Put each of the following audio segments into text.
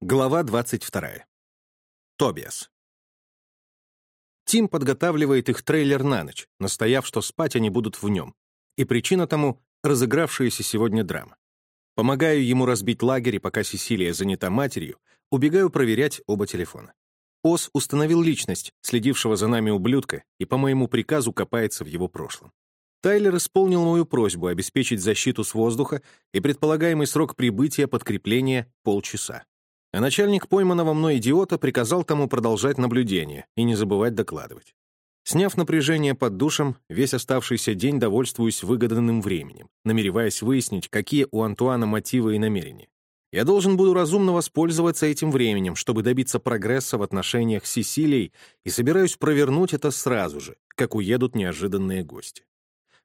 Глава 22. Тобиас. Тим подготавливает их трейлер на ночь, настояв, что спать они будут в нем. И причина тому — разыгравшаяся сегодня драма. Помогаю ему разбить лагерь, и пока Сесилия занята матерью, убегаю проверять оба телефона. Ос установил личность, следившего за нами ублюдка, и по моему приказу копается в его прошлом. Тайлер исполнил мою просьбу обеспечить защиту с воздуха и предполагаемый срок прибытия подкрепления — полчаса. А начальник пойманного мной идиота приказал тому продолжать наблюдение и не забывать докладывать. Сняв напряжение под душем, весь оставшийся день довольствуюсь выгоданным временем, намереваясь выяснить, какие у Антуана мотивы и намерения. Я должен буду разумно воспользоваться этим временем, чтобы добиться прогресса в отношениях с Сесилией, и собираюсь провернуть это сразу же, как уедут неожиданные гости.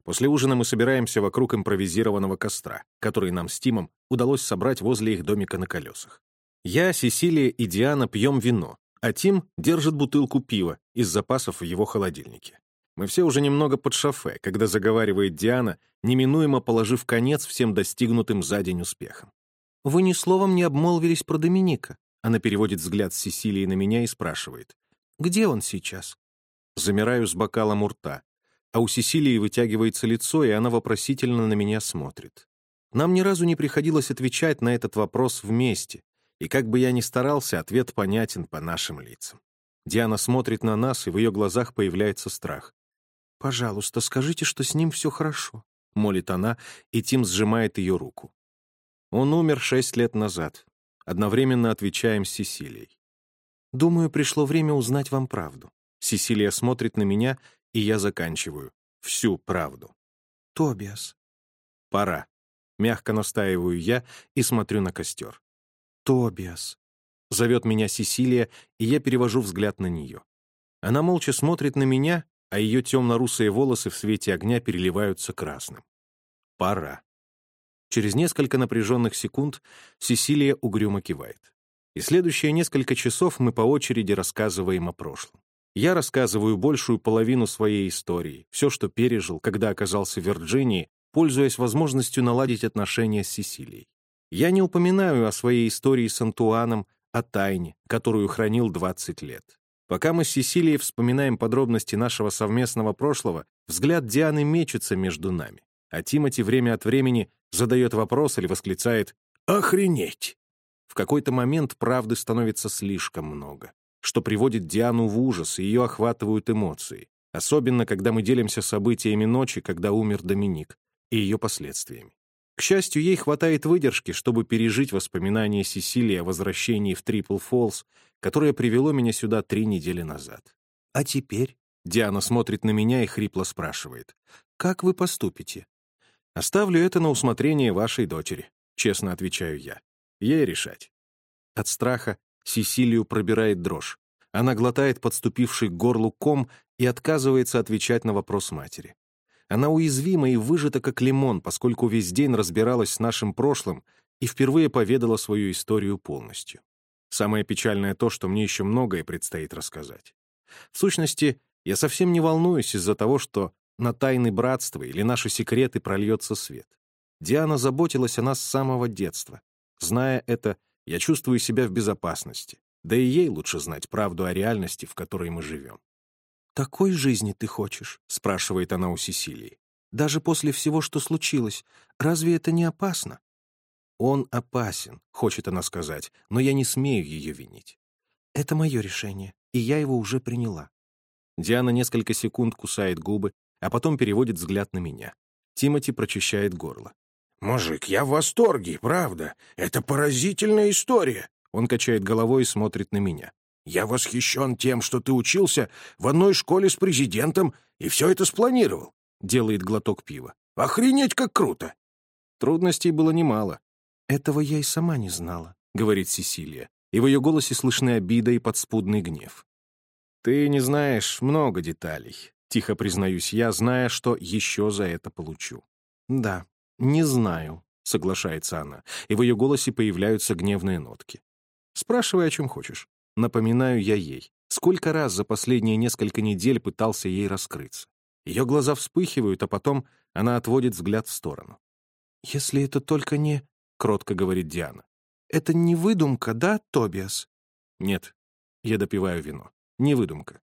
После ужина мы собираемся вокруг импровизированного костра, который нам с Тимом удалось собрать возле их домика на колесах. Я, Сесилия и Диана пьем вино, а Тим держит бутылку пива из запасов в его холодильнике. Мы все уже немного под шофе, когда заговаривает Диана, неминуемо положив конец всем достигнутым за день успехам. «Вы ни словом не обмолвились про Доминика», она переводит взгляд с Сесилии на меня и спрашивает. «Где он сейчас?» Замираю с бокалом у рта, а у Сесилии вытягивается лицо, и она вопросительно на меня смотрит. Нам ни разу не приходилось отвечать на этот вопрос вместе, и как бы я ни старался, ответ понятен по нашим лицам. Диана смотрит на нас, и в ее глазах появляется страх. «Пожалуйста, скажите, что с ним все хорошо», — молит она, и Тим сжимает ее руку. Он умер шесть лет назад. Одновременно отвечаем с Сесилией. «Думаю, пришло время узнать вам правду». Сесилия смотрит на меня, и я заканчиваю. Всю правду. «Тобиас». «Пора». Мягко настаиваю я и смотрю на костер. «Тобиас!» — зовет меня Сесилия, и я перевожу взгляд на нее. Она молча смотрит на меня, а ее темно-русые волосы в свете огня переливаются красным. Пора. Через несколько напряженных секунд Сесилия угрюмо кивает. И следующие несколько часов мы по очереди рассказываем о прошлом. Я рассказываю большую половину своей истории, все, что пережил, когда оказался в Вирджинии, пользуясь возможностью наладить отношения с Сесилией. Я не упоминаю о своей истории с Антуаном, о тайне, которую хранил 20 лет. Пока мы с Сесилией вспоминаем подробности нашего совместного прошлого, взгляд Дианы мечется между нами, а Тимати время от времени задает вопрос или восклицает «Охренеть!». В какой-то момент правды становится слишком много, что приводит Диану в ужас, и ее охватывают эмоции, особенно когда мы делимся событиями ночи, когда умер Доминик, и ее последствиями. К счастью, ей хватает выдержки, чтобы пережить воспоминания Сесилии о возвращении в Трипл Фоллс, которое привело меня сюда три недели назад. «А теперь?» — Диана смотрит на меня и хрипло спрашивает. «Как вы поступите?» «Оставлю это на усмотрение вашей дочери», — честно отвечаю я. Ей решать. От страха Сесилию пробирает дрожь. Она глотает подступивший к горлу ком и отказывается отвечать на вопрос матери. Она уязвима и выжата, как лимон, поскольку весь день разбиралась с нашим прошлым и впервые поведала свою историю полностью. Самое печальное то, что мне еще многое предстоит рассказать. В сущности, я совсем не волнуюсь из-за того, что на тайны братства или наши секреты прольется свет. Диана заботилась о нас с самого детства. Зная это, я чувствую себя в безопасности. Да и ей лучше знать правду о реальности, в которой мы живем. «Такой жизни ты хочешь?» — спрашивает она у Сесилии. «Даже после всего, что случилось, разве это не опасно?» «Он опасен», — хочет она сказать, но я не смею ее винить. «Это мое решение, и я его уже приняла». Диана несколько секунд кусает губы, а потом переводит взгляд на меня. Тимати прочищает горло. «Мужик, я в восторге, правда. Это поразительная история». Он качает головой и смотрит на меня. Я восхищен тем, что ты учился в одной школе с президентом и все это спланировал. Делает глоток пива. Охренеть, как круто! Трудностей было немало. Этого я и сама не знала, говорит Сесилия, и в ее голосе слышны обида и подспудный гнев. Ты не знаешь много деталей, тихо признаюсь я, зная, что еще за это получу. Да, не знаю, соглашается она, и в ее голосе появляются гневные нотки. Спрашивай, о чем хочешь. Напоминаю я ей. Сколько раз за последние несколько недель пытался ей раскрыться. Ее глаза вспыхивают, а потом она отводит взгляд в сторону. «Если это только не...» — кротко говорит Диана. Это не выдумка, да, Тобиас?» «Нет». Я допиваю вино. Не выдумка.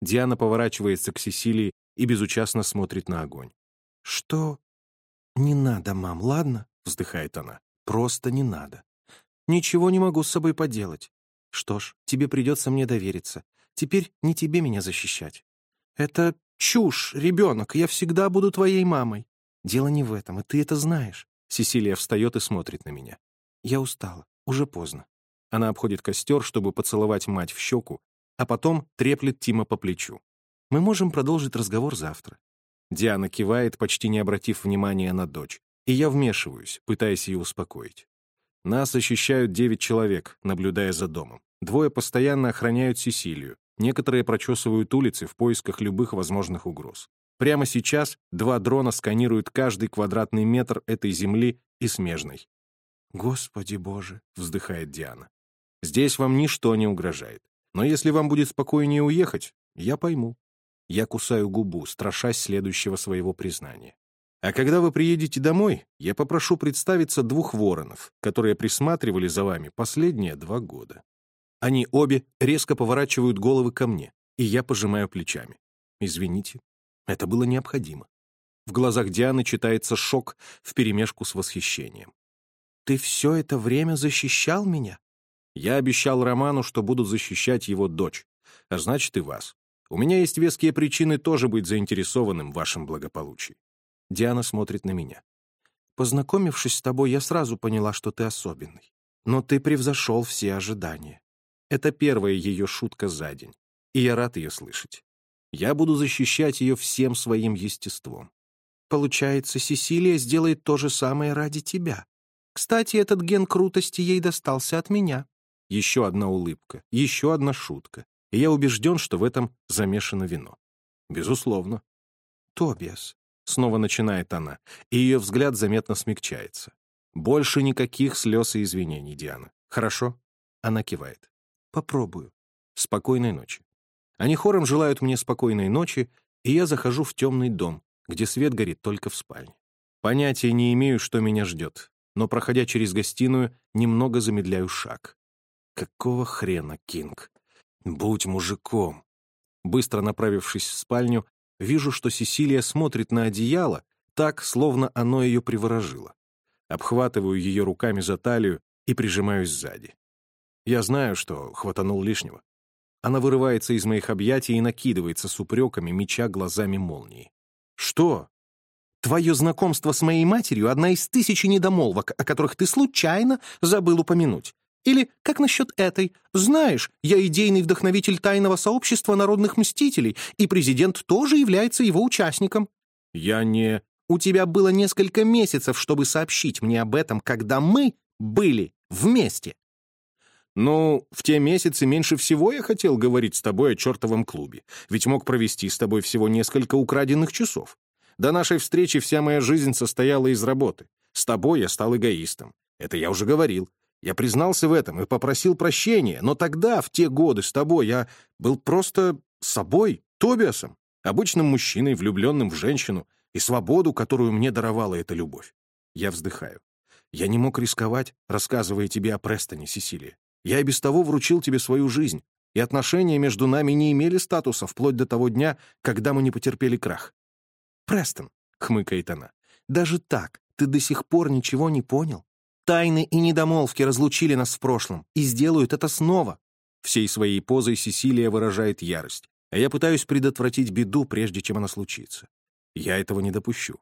Диана поворачивается к Сесилии и безучастно смотрит на огонь. «Что?» «Не надо, мам, ладно?» — вздыхает она. «Просто не надо. Ничего не могу с собой поделать. Что ж, тебе придется мне довериться. Теперь не тебе меня защищать. Это чушь, ребенок, я всегда буду твоей мамой. Дело не в этом, и ты это знаешь. Сесилия встает и смотрит на меня. Я устала, уже поздно. Она обходит костер, чтобы поцеловать мать в щеку, а потом треплет Тима по плечу. Мы можем продолжить разговор завтра. Диана кивает, почти не обратив внимания на дочь, и я вмешиваюсь, пытаясь ее успокоить. Нас защищают девять человек, наблюдая за домом. Двое постоянно охраняют Сесилию, некоторые прочесывают улицы в поисках любых возможных угроз. Прямо сейчас два дрона сканируют каждый квадратный метр этой земли и смежной. «Господи Боже!» — вздыхает Диана. «Здесь вам ничто не угрожает. Но если вам будет спокойнее уехать, я пойму. Я кусаю губу, страшась следующего своего признания. А когда вы приедете домой, я попрошу представиться двух воронов, которые присматривали за вами последние два года. Они обе резко поворачивают головы ко мне, и я пожимаю плечами. Извините, это было необходимо. В глазах Дианы читается шок вперемешку с восхищением. «Ты все это время защищал меня?» Я обещал Роману, что буду защищать его дочь, а значит и вас. У меня есть веские причины тоже быть заинтересованным в вашем благополучии. Диана смотрит на меня. Познакомившись с тобой, я сразу поняла, что ты особенный. Но ты превзошел все ожидания. Это первая ее шутка за день, и я рад ее слышать. Я буду защищать ее всем своим естеством. Получается, Сесилия сделает то же самое ради тебя. Кстати, этот ген крутости ей достался от меня. Еще одна улыбка, еще одна шутка и я убежден, что в этом замешано вино. Безусловно. «Тобиас», — снова начинает она, и ее взгляд заметно смягчается. «Больше никаких слез и извинений, Диана. Хорошо?» Она кивает. «Попробую. Спокойной ночи». Они хором желают мне спокойной ночи, и я захожу в темный дом, где свет горит только в спальне. Понятия не имею, что меня ждет, но, проходя через гостиную, немного замедляю шаг. Какого хрена, Кинг? Будь мужиком. Быстро направившись в спальню, вижу, что Сесилия смотрит на одеяло, так, словно оно ее приворожило. Обхватываю ее руками за талию и прижимаюсь сзади. Я знаю, что хватанул лишнего. Она вырывается из моих объятий и накидывается с упреками, меча глазами молнии. «Что?» «Твое знакомство с моей матерью — одна из тысячи недомолвок, о которых ты случайно забыл упомянуть. Или, как насчет этой? Знаешь, я идейный вдохновитель тайного сообщества народных мстителей, и президент тоже является его участником. Я не... У тебя было несколько месяцев, чтобы сообщить мне об этом, когда мы были вместе. Ну, в те месяцы меньше всего я хотел говорить с тобой о чертовом клубе, ведь мог провести с тобой всего несколько украденных часов. До нашей встречи вся моя жизнь состояла из работы. С тобой я стал эгоистом. Это я уже говорил. Я признался в этом и попросил прощения, но тогда, в те годы с тобой, я был просто собой, Тобиасом, обычным мужчиной, влюбленным в женщину, и свободу, которую мне даровала эта любовь. Я вздыхаю. Я не мог рисковать, рассказывая тебе о Престоне, Сесилия. Я и без того вручил тебе свою жизнь, и отношения между нами не имели статуса вплоть до того дня, когда мы не потерпели крах. «Престон», — хмыкает она, — «даже так ты до сих пор ничего не понял? Тайны и недомолвки разлучили нас в прошлом и сделают это снова. Всей своей позой Сесилия выражает ярость, а я пытаюсь предотвратить беду, прежде чем она случится. Я этого не допущу.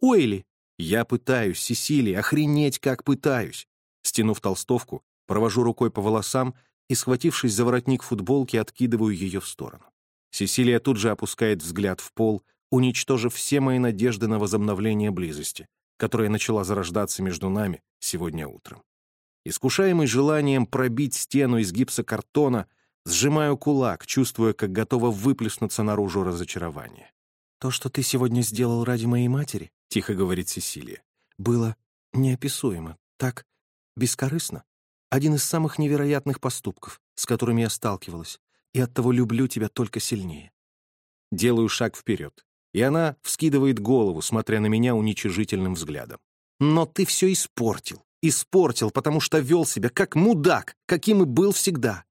Уэйли, я пытаюсь, Сесилия, охренеть, как пытаюсь. Стянув толстовку, провожу рукой по волосам и, схватившись за воротник футболки, откидываю ее в сторону. Сесилия тут же опускает взгляд в пол, уничтожив все мои надежды на возобновление близости, которая начала зарождаться между нами сегодня утром. Искушаемый желанием пробить стену из гипсокартона, сжимаю кулак, чувствуя, как готово выплеснуться наружу разочарование. «То, что ты сегодня сделал ради моей матери», — тихо говорит Сесилия, «было неописуемо, так бескорыстно. Один из самых невероятных поступков, с которыми я сталкивалась, и оттого люблю тебя только сильнее». Делаю шаг вперед, и она вскидывает голову, смотря на меня уничижительным взглядом. «Но ты все испортил. Испортил, потому что вел себя как мудак, каким и был всегда.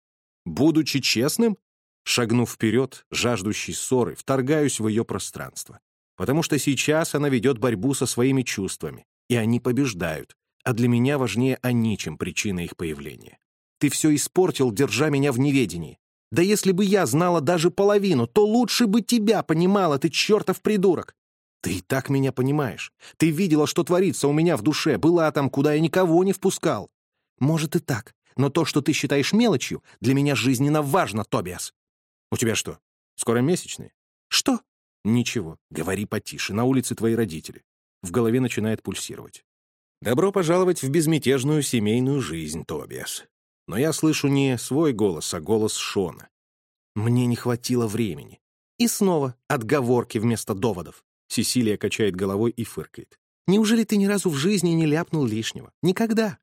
Будучи честным, шагнув вперед, жаждущий ссоры, вторгаюсь в ее пространство. Потому что сейчас она ведет борьбу со своими чувствами, и они побеждают, а для меня важнее они, чем причина их появления. Ты все испортил, держа меня в неведении. Да если бы я знала даже половину, то лучше бы тебя понимала, ты чертов придурок. Ты и так меня понимаешь. Ты видела, что творится у меня в душе, была там, куда я никого не впускал. Может и так, но то, что ты считаешь мелочью, для меня жизненно важно, Тобиас. У тебя что, скоро месячные? Что? Ничего, говори потише, на улице твои родители. В голове начинает пульсировать. Добро пожаловать в безмятежную семейную жизнь, Тобиас. Но я слышу не свой голос, а голос Шона. Мне не хватило времени. И снова отговорки вместо доводов. Сесилия качает головой и фыркает. «Неужели ты ни разу в жизни не ляпнул лишнего? Никогда!»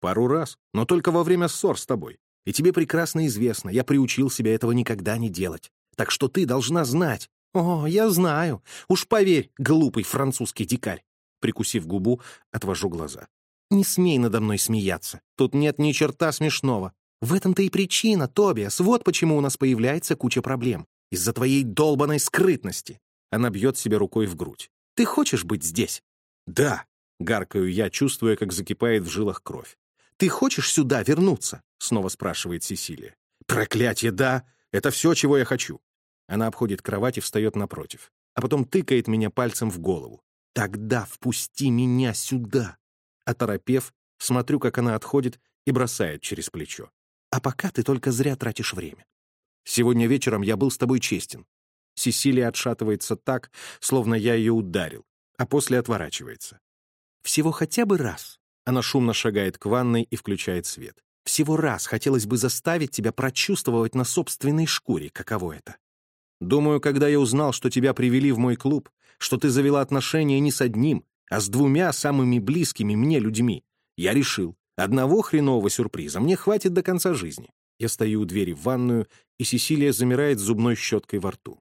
«Пару раз, но только во время ссор с тобой. И тебе прекрасно известно, я приучил себя этого никогда не делать. Так что ты должна знать». «О, я знаю. Уж поверь, глупый французский дикарь». Прикусив губу, отвожу глаза. «Не смей надо мной смеяться. Тут нет ни черта смешного. В этом-то и причина, Тобиас. Вот почему у нас появляется куча проблем. Из-за твоей долбанной скрытности. Она бьет себя рукой в грудь. «Ты хочешь быть здесь?» «Да», — гаркаю я, чувствуя, как закипает в жилах кровь. «Ты хочешь сюда вернуться?» — снова спрашивает Сесилия. «Проклятие, да! Это все, чего я хочу!» Она обходит кровать и встает напротив, а потом тыкает меня пальцем в голову. «Тогда впусти меня сюда!» Оторопев, смотрю, как она отходит и бросает через плечо. «А пока ты только зря тратишь время. Сегодня вечером я был с тобой честен. Сесилия отшатывается так, словно я ее ударил, а после отворачивается. Всего хотя бы раз. Она шумно шагает к ванной и включает свет. Всего раз хотелось бы заставить тебя прочувствовать на собственной шкуре, каково это. Думаю, когда я узнал, что тебя привели в мой клуб, что ты завела отношения не с одним, а с двумя самыми близкими мне людьми, я решил, одного хренового сюрприза мне хватит до конца жизни. Я стою у двери в ванную, и Сесилия замирает зубной щеткой во рту.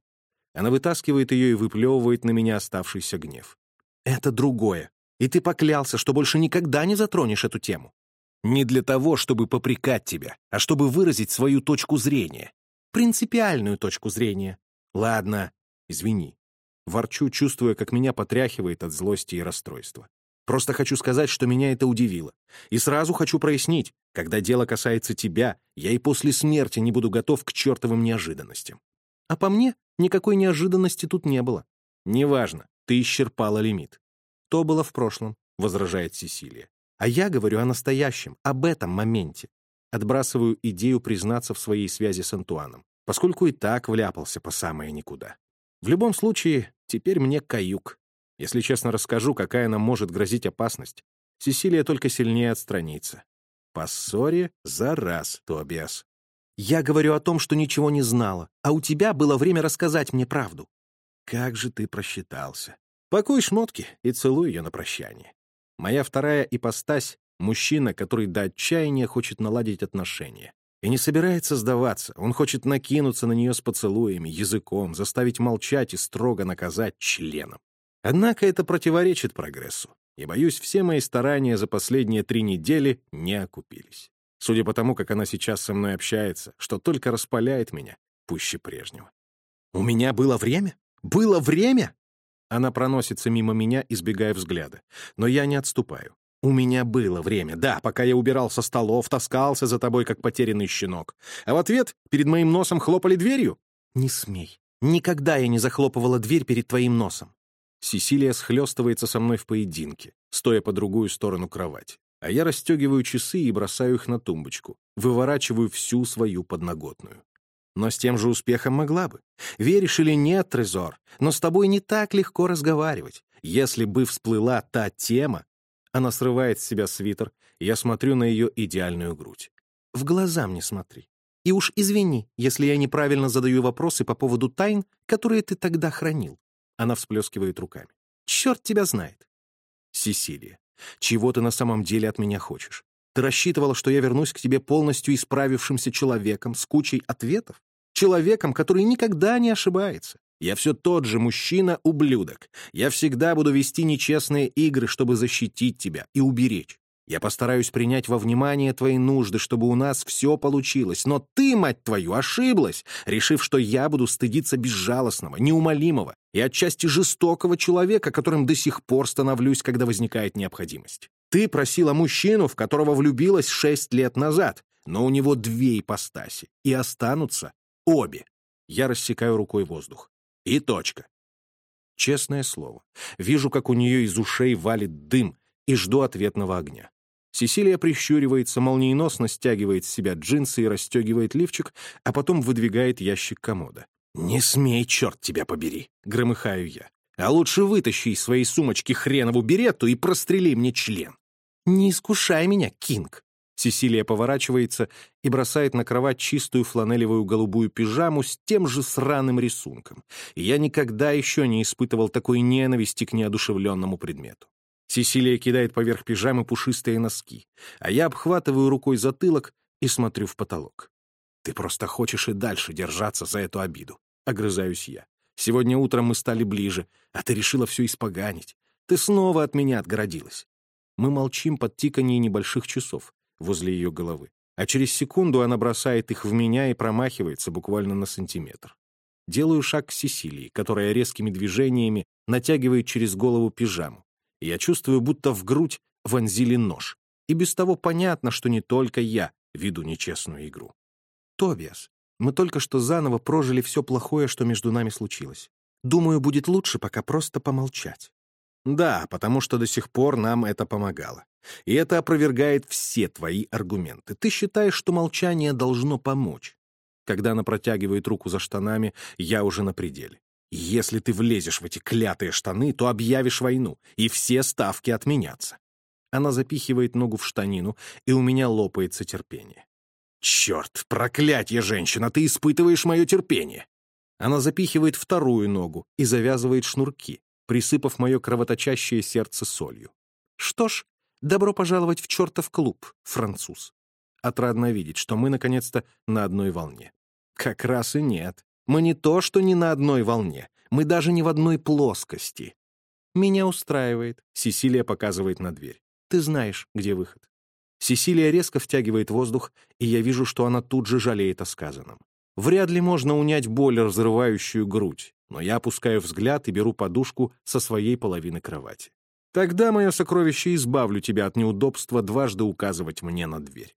Она вытаскивает ее и выплевывает на меня оставшийся гнев. «Это другое. И ты поклялся, что больше никогда не затронешь эту тему. Не для того, чтобы попрекать тебя, а чтобы выразить свою точку зрения. Принципиальную точку зрения. Ладно, извини. Ворчу, чувствуя, как меня потряхивает от злости и расстройства. Просто хочу сказать, что меня это удивило. И сразу хочу прояснить, когда дело касается тебя, я и после смерти не буду готов к чертовым неожиданностям. А по мне, никакой неожиданности тут не было. Неважно, ты исчерпала лимит. То было в прошлом, возражает Сесилия. А я говорю о настоящем, об этом моменте. Отбрасываю идею признаться в своей связи с Антуаном, поскольку и так вляпался по самое никуда. В любом случае, теперь мне каюк. Если честно расскажу, какая нам может грозить опасность, Сесилия только сильнее отстранится. По ссоре за раз, Тобиас. Я говорю о том, что ничего не знала, а у тебя было время рассказать мне правду. Как же ты просчитался. Пакуй шмотки и целуй ее на прощание. Моя вторая ипостась — мужчина, который до отчаяния хочет наладить отношения. И не собирается сдаваться, он хочет накинуться на нее с поцелуями, языком, заставить молчать и строго наказать членом. Однако это противоречит прогрессу, и, боюсь, все мои старания за последние три недели не окупились судя по тому, как она сейчас со мной общается, что только распаляет меня пуще прежнего. «У меня было время? Было время?» Она проносится мимо меня, избегая взгляда. Но я не отступаю. «У меня было время, да, пока я убирал со столов, таскался за тобой, как потерянный щенок. А в ответ перед моим носом хлопали дверью?» «Не смей. Никогда я не захлопывала дверь перед твоим носом». Сесилия схлестывается со мной в поединке, стоя по другую сторону кровати а я расстегиваю часы и бросаю их на тумбочку, выворачиваю всю свою подноготную. Но с тем же успехом могла бы. Веришь или нет, Трезор, но с тобой не так легко разговаривать. Если бы всплыла та тема... Она срывает с себя свитер, и я смотрю на ее идеальную грудь. В глаза мне смотри. И уж извини, если я неправильно задаю вопросы по поводу тайн, которые ты тогда хранил. Она всплескивает руками. Черт тебя знает. Сесилия. Чего ты на самом деле от меня хочешь? Ты рассчитывала, что я вернусь к тебе полностью исправившимся человеком с кучей ответов? Человеком, который никогда не ошибается. Я все тот же мужчина-ублюдок. Я всегда буду вести нечестные игры, чтобы защитить тебя и уберечь. Я постараюсь принять во внимание твои нужды, чтобы у нас все получилось. Но ты, мать твою, ошиблась, решив, что я буду стыдиться безжалостного, неумолимого и отчасти жестокого человека, которым до сих пор становлюсь, когда возникает необходимость. Ты просила мужчину, в которого влюбилась шесть лет назад, но у него две ипостаси, и останутся обе. Я рассекаю рукой воздух. И точка. Честное слово. Вижу, как у нее из ушей валит дым, и жду ответного огня. Сесилия прищуривается, молниеносно стягивает с себя джинсы и расстегивает лифчик, а потом выдвигает ящик комода. «Не смей, черт тебя побери!» — громыхаю я. «А лучше вытащи из своей сумочки хренову берету и прострели мне член!» «Не искушай меня, Кинг!» Сесилия поворачивается и бросает на кровать чистую фланелевую голубую пижаму с тем же сраным рисунком. я никогда еще не испытывал такой ненависти к неодушевленному предмету. Сесилия кидает поверх пижамы пушистые носки, а я обхватываю рукой затылок и смотрю в потолок. «Ты просто хочешь и дальше держаться за эту обиду», — огрызаюсь я. «Сегодня утром мы стали ближе, а ты решила все испоганить. Ты снова от меня отгородилась». Мы молчим под тиканье небольших часов возле ее головы, а через секунду она бросает их в меня и промахивается буквально на сантиметр. Делаю шаг к Сесилии, которая резкими движениями натягивает через голову пижаму, я чувствую, будто в грудь вонзили нож. И без того понятно, что не только я веду нечестную игру. Тобиас, мы только что заново прожили все плохое, что между нами случилось. Думаю, будет лучше пока просто помолчать. Да, потому что до сих пор нам это помогало. И это опровергает все твои аргументы. Ты считаешь, что молчание должно помочь. Когда она протягивает руку за штанами, я уже на пределе. Если ты влезешь в эти клятые штаны, то объявишь войну, и все ставки отменятся. Она запихивает ногу в штанину, и у меня лопается терпение. «Черт, проклятье, женщина, ты испытываешь мое терпение!» Она запихивает вторую ногу и завязывает шнурки, присыпав мое кровоточащее сердце солью. «Что ж, добро пожаловать в чертов клуб, француз!» Отрадно видеть, что мы, наконец-то, на одной волне. Как раз и нет. Мы не то, что не на одной волне, мы даже не в одной плоскости. Меня устраивает, Сесилия показывает на дверь. Ты знаешь, где выход. Сесилия резко втягивает воздух, и я вижу, что она тут же жалеет о сказанном. Вряд ли можно унять боль, разрывающую грудь, но я опускаю взгляд и беру подушку со своей половины кровати. Тогда, мое сокровище, избавлю тебя от неудобства дважды указывать мне на дверь.